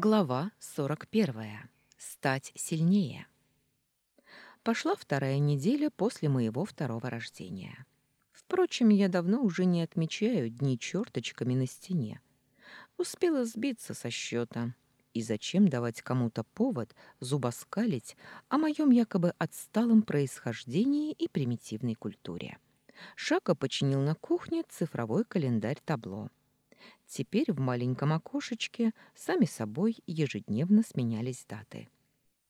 Глава 41. Стать сильнее. Пошла вторая неделя после моего второго рождения. Впрочем, я давно уже не отмечаю дни черточками на стене. Успела сбиться со счета. И зачем давать кому-то повод зубоскалить о моем якобы отсталом происхождении и примитивной культуре? Шака починил на кухне цифровой календарь табло. Теперь в маленьком окошечке сами собой ежедневно сменялись даты.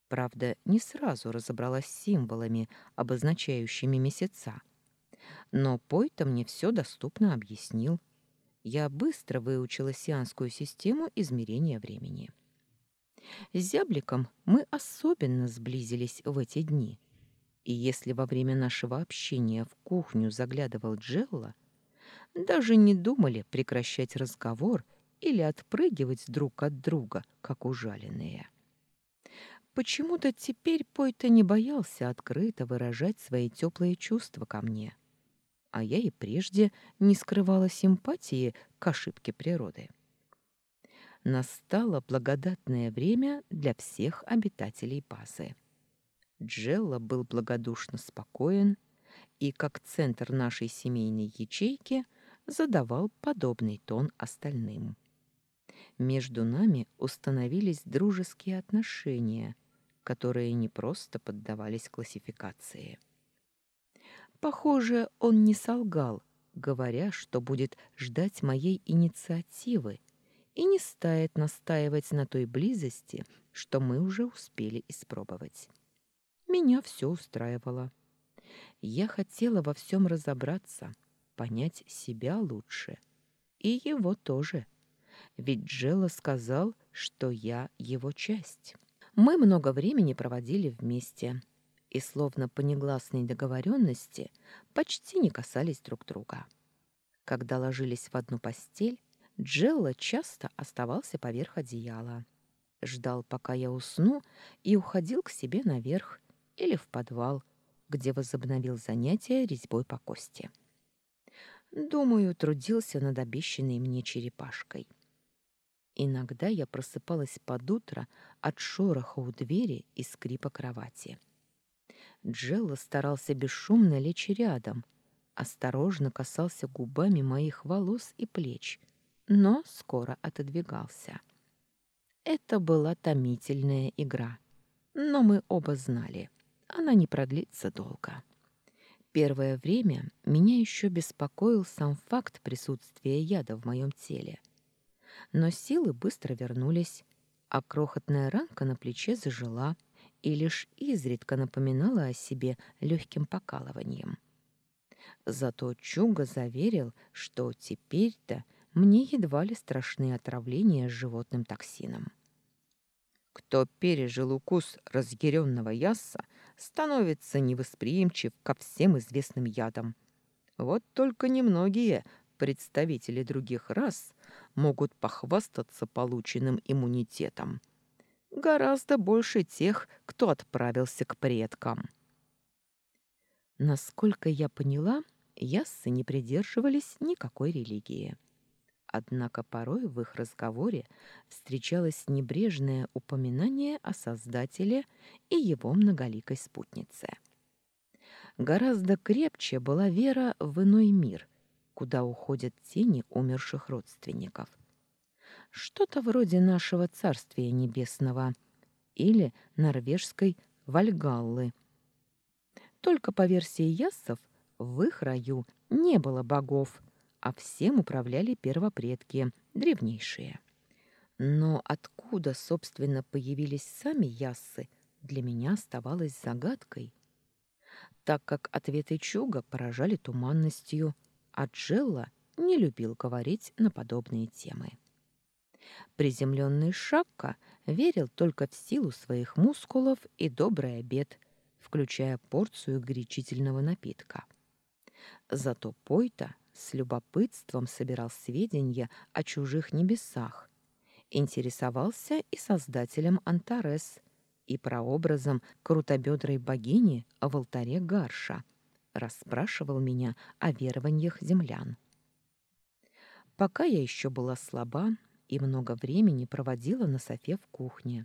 Правда, не сразу разобралась с символами, обозначающими месяца. Но Пойта мне все доступно объяснил. Я быстро выучила сианскую систему измерения времени. С зябликом мы особенно сблизились в эти дни. И если во время нашего общения в кухню заглядывал Джелла, даже не думали прекращать разговор или отпрыгивать друг от друга, как ужаленные. Почему-то теперь Пойта не боялся открыто выражать свои теплые чувства ко мне, а я и прежде не скрывала симпатии к ошибке природы. Настало благодатное время для всех обитателей базы. Джелла был благодушно спокоен, и как центр нашей семейной ячейки – задавал подобный тон остальным. Между нами установились дружеские отношения, которые не просто поддавались классификации. Похоже, он не солгал, говоря, что будет ждать моей инициативы и не стает настаивать на той близости, что мы уже успели испробовать. Меня все устраивало. Я хотела во всем разобраться — понять себя лучше. И его тоже. Ведь Джелла сказал, что я его часть. Мы много времени проводили вместе и, словно по негласной договоренности, почти не касались друг друга. Когда ложились в одну постель, Джелла часто оставался поверх одеяла. Ждал, пока я усну, и уходил к себе наверх или в подвал, где возобновил занятия резьбой по кости. Думаю, трудился над обещанной мне черепашкой. Иногда я просыпалась под утро от шороха у двери и скрипа кровати. Джелла старался бесшумно лечь рядом, осторожно касался губами моих волос и плеч, но скоро отодвигался. Это была томительная игра, но мы оба знали, она не продлится долго. Первое время меня еще беспокоил сам факт присутствия яда в моем теле. Но силы быстро вернулись, а крохотная ранка на плече зажила и лишь изредка напоминала о себе легким покалыванием. Зато Чуга заверил, что теперь-то мне едва ли страшны отравления животным токсином. Кто пережил укус разъяренного ясса, становится невосприимчив ко всем известным ядам. Вот только немногие представители других рас могут похвастаться полученным иммунитетом. Гораздо больше тех, кто отправился к предкам. Насколько я поняла, яссы не придерживались никакой религии. Однако порой в их разговоре встречалось небрежное упоминание о Создателе и его многоликой спутнице. Гораздо крепче была вера в иной мир, куда уходят тени умерших родственников. Что-то вроде нашего Царствия Небесного или норвежской Вальгаллы. Только по версии яссов в их раю не было богов – а всем управляли первопредки, древнейшие. Но откуда, собственно, появились сами яссы, для меня оставалось загадкой. Так как ответы Чуга поражали туманностью, а Джелла не любил говорить на подобные темы. Приземленный Шакка верил только в силу своих мускулов и добрый обед, включая порцию горячительного напитка. Зато Пойта с любопытством собирал сведения о чужих небесах, интересовался и создателем Антарес, и прообразом крутобедрой богини в алтаре Гарша, расспрашивал меня о верованиях землян. Пока я еще была слаба и много времени проводила на софе в кухне.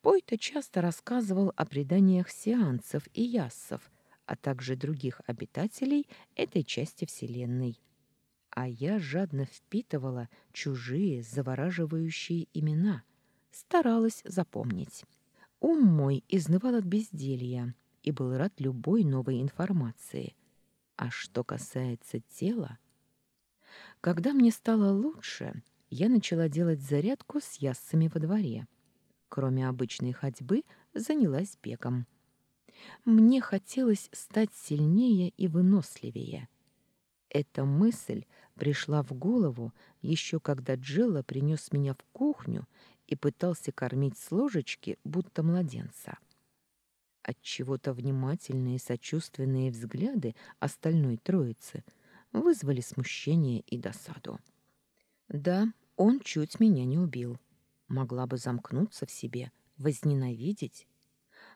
Пойта часто рассказывал о преданиях сеансов и яссов, а также других обитателей этой части Вселенной. А я жадно впитывала чужие завораживающие имена, старалась запомнить. Ум мой изнывал от безделья и был рад любой новой информации. А что касается тела... Когда мне стало лучше, я начала делать зарядку с яссами во дворе. Кроме обычной ходьбы, занялась бегом. Мне хотелось стать сильнее и выносливее. Эта мысль пришла в голову еще когда Джелла принес меня в кухню и пытался кормить с ложечки, будто младенца. Отчего-то внимательные сочувственные взгляды остальной троицы вызвали смущение и досаду. Да, он чуть меня не убил. Могла бы замкнуться в себе, возненавидеть.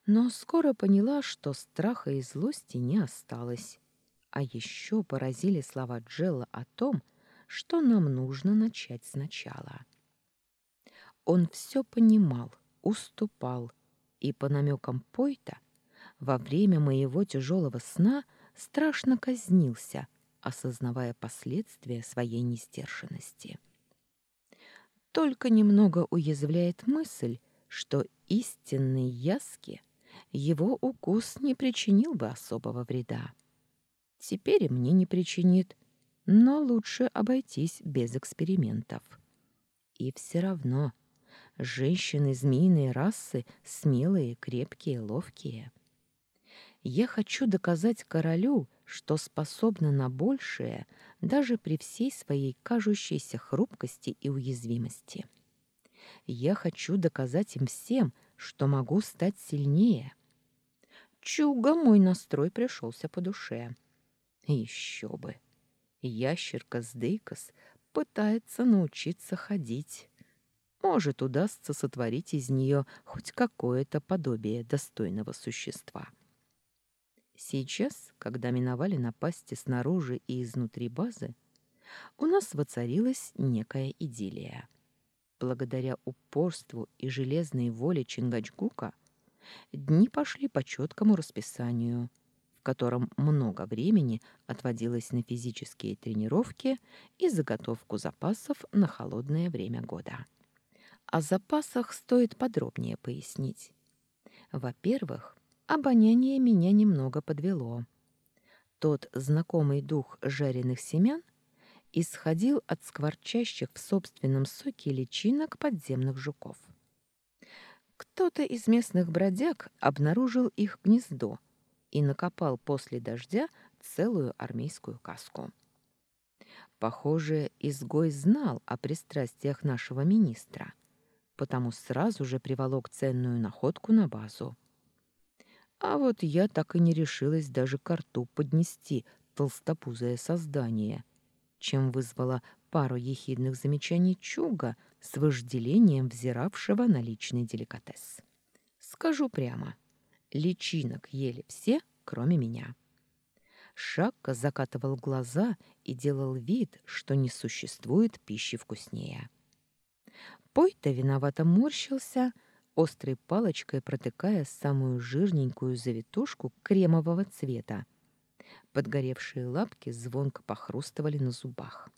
Но скоро поняла, что страха и злости не осталось. А еще поразили слова Джелла о том, что нам нужно начать сначала. Он все понимал, уступал, и по намекам Пойта во время моего тяжелого сна страшно казнился, осознавая последствия своей нестершенности. Только немного уязвляет мысль, что истинный Яски его укус не причинил бы особого вреда. Теперь и мне не причинит, но лучше обойтись без экспериментов. И все равно женщины змеиной расы смелые, крепкие, ловкие. Я хочу доказать королю, что способна на большее даже при всей своей кажущейся хрупкости и уязвимости. Я хочу доказать им всем, что могу стать сильнее. Чуга мой настрой пришелся по душе. Еще бы. Ящерка Сдейкос пытается научиться ходить. Может, удастся сотворить из нее хоть какое-то подобие достойного существа. Сейчас, когда миновали напасти снаружи и изнутри базы, у нас воцарилась некая идиллия. Благодаря упорству и железной воле Чингачгука дни пошли по четкому расписанию, в котором много времени отводилось на физические тренировки и заготовку запасов на холодное время года. О запасах стоит подробнее пояснить. Во-первых, обоняние меня немного подвело. Тот знакомый дух жареных семян исходил от скворчащих в собственном соке личинок подземных жуков. Кто-то из местных бродяг обнаружил их гнездо и накопал после дождя целую армейскую каску. Похоже, изгой знал о пристрастиях нашего министра, потому сразу же приволок ценную находку на базу. А вот я так и не решилась даже к рту поднести толстопузое создание — чем вызвала пару ехидных замечаний Чуга с вожделением взиравшего на личный деликатес. Скажу прямо, личинок ели все, кроме меня. Шакка закатывал глаза и делал вид, что не существует пищи вкуснее. Пой-то виновато морщился, острой палочкой протыкая самую жирненькую завитушку кремового цвета, Подгоревшие лапки звонко похрустывали на зубах.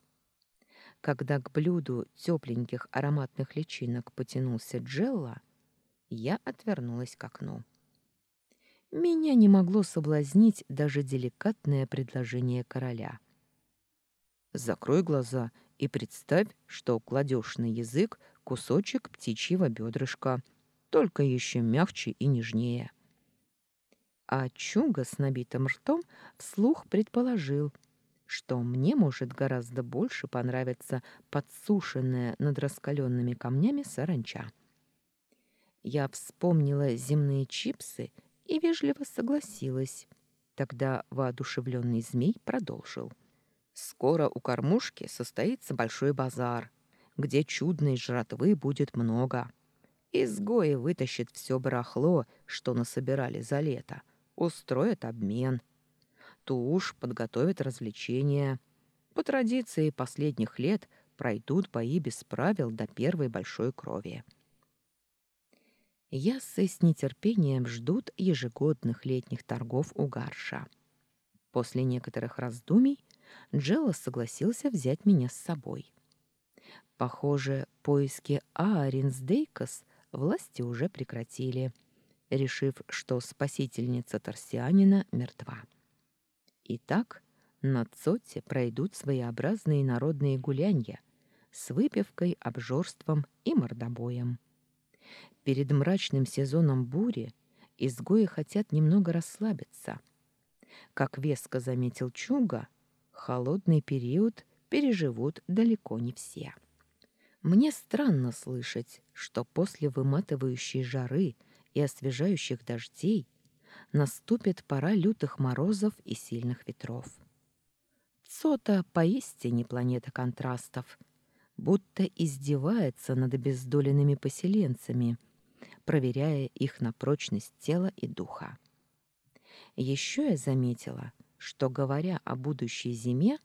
Когда к блюду тепленьких ароматных личинок потянулся Джелла, я отвернулась к окну. Меня не могло соблазнить даже деликатное предложение короля. «Закрой глаза и представь, что кладешь на язык кусочек птичьего бедрышка, только еще мягче и нежнее» а Чуга с набитым ртом вслух предположил, что мне может гораздо больше понравиться подсушенная над раскаленными камнями саранча. Я вспомнила земные чипсы и вежливо согласилась. Тогда воодушевленный змей продолжил. «Скоро у кормушки состоится большой базар, где чудной жратвы будет много. Изгои вытащат все барахло, что насобирали за лето, устроят обмен. Туш подготовит развлечения. По традиции последних лет пройдут бои без правил до первой большой крови. Яссы с нетерпением ждут ежегодных летних торгов у Гарша. После некоторых раздумий Джелла согласился взять меня с собой. Похоже, поиски Ааринсдейкос власти уже прекратили, решив, что спасительница Торсианина мертва. Итак, на Цотте пройдут своеобразные народные гулянья с выпивкой, обжорством и мордобоем. Перед мрачным сезоном бури изгои хотят немного расслабиться. Как веско заметил Чуга, холодный период переживут далеко не все. Мне странно слышать, что после выматывающей жары и освежающих дождей наступит пора лютых морозов и сильных ветров. Цота поистине планета контрастов, будто издевается над обездоленными поселенцами — проверяя их на прочность тела и духа. Еще я заметила, что, говоря о будущей зиме,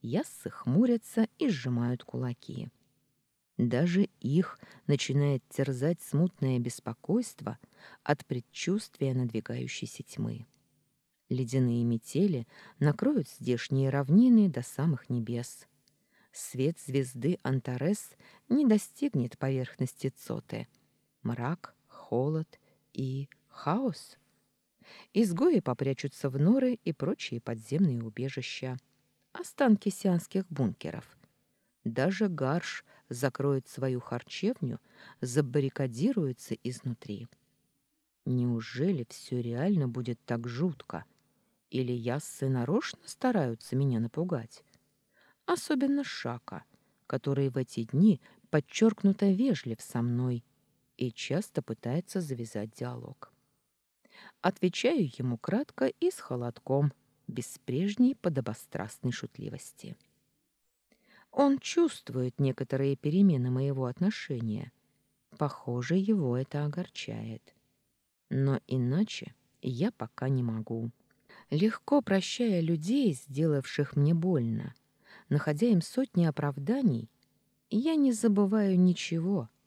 яссы хмурятся и сжимают кулаки. Даже их начинает терзать смутное беспокойство от предчувствия надвигающейся тьмы. Ледяные метели накроют здешние равнины до самых небес. Свет звезды Антарес не достигнет поверхности Цоты. Мрак холод и хаос. Изгои попрячутся в норы и прочие подземные убежища. Останки сианских бункеров. Даже Гарш закроет свою харчевню, забаррикадируется изнутри. Неужели все реально будет так жутко? Или яссы нарочно стараются меня напугать? Особенно Шака, который в эти дни подчеркнуто вежлив со мной и часто пытается завязать диалог. Отвечаю ему кратко и с холодком, без прежней подобострастной шутливости. Он чувствует некоторые перемены моего отношения. Похоже, его это огорчает. Но иначе я пока не могу. Легко прощая людей, сделавших мне больно, находя им сотни оправданий, я не забываю ничего —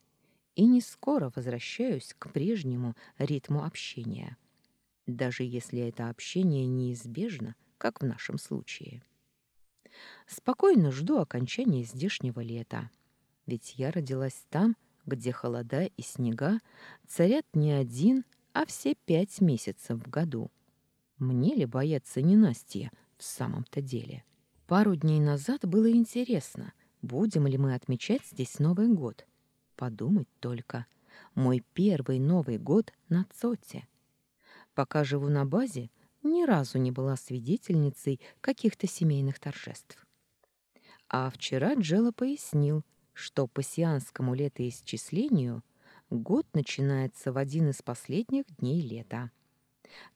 и не скоро возвращаюсь к прежнему ритму общения, даже если это общение неизбежно, как в нашем случае. Спокойно жду окончания здешнего лета, ведь я родилась там, где холода и снега царят не один, а все пять месяцев в году. Мне ли бояться ненастья в самом-то деле? Пару дней назад было интересно, будем ли мы отмечать здесь Новый год — Подумать только. Мой первый Новый год на Цоте. Пока живу на базе, ни разу не была свидетельницей каких-то семейных торжеств. А вчера Джелла пояснил, что по сианскому летоисчислению год начинается в один из последних дней лета.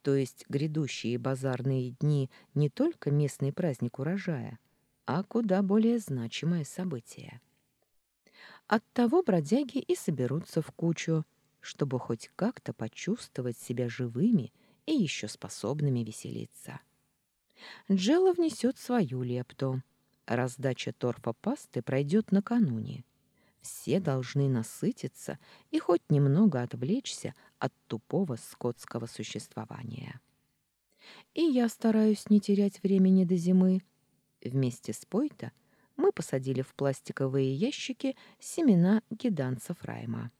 То есть грядущие базарные дни не только местный праздник урожая, а куда более значимое событие. Оттого бродяги и соберутся в кучу, чтобы хоть как-то почувствовать себя живыми и еще способными веселиться. Джелла внесет свою лепту. Раздача торфа пасты пройдет накануне. Все должны насытиться и хоть немного отвлечься от тупого скотского существования. И я стараюсь не терять времени до зимы. Вместе с Пойта — мы посадили в пластиковые ящики семена гиданцев Райма.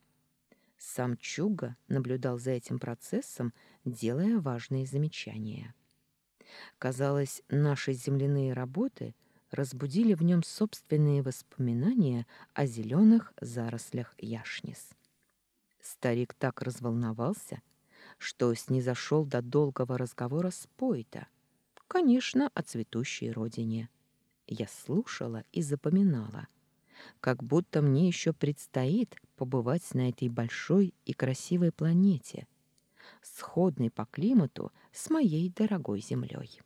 Сам Чуга наблюдал за этим процессом, делая важные замечания. Казалось, наши земляные работы разбудили в нем собственные воспоминания о зеленых зарослях яшнис. Старик так разволновался, что снизошел до долгого разговора с Пойта, конечно, о цветущей родине. Я слушала и запоминала, как будто мне еще предстоит побывать на этой большой и красивой планете, сходной по климату с моей дорогой землей.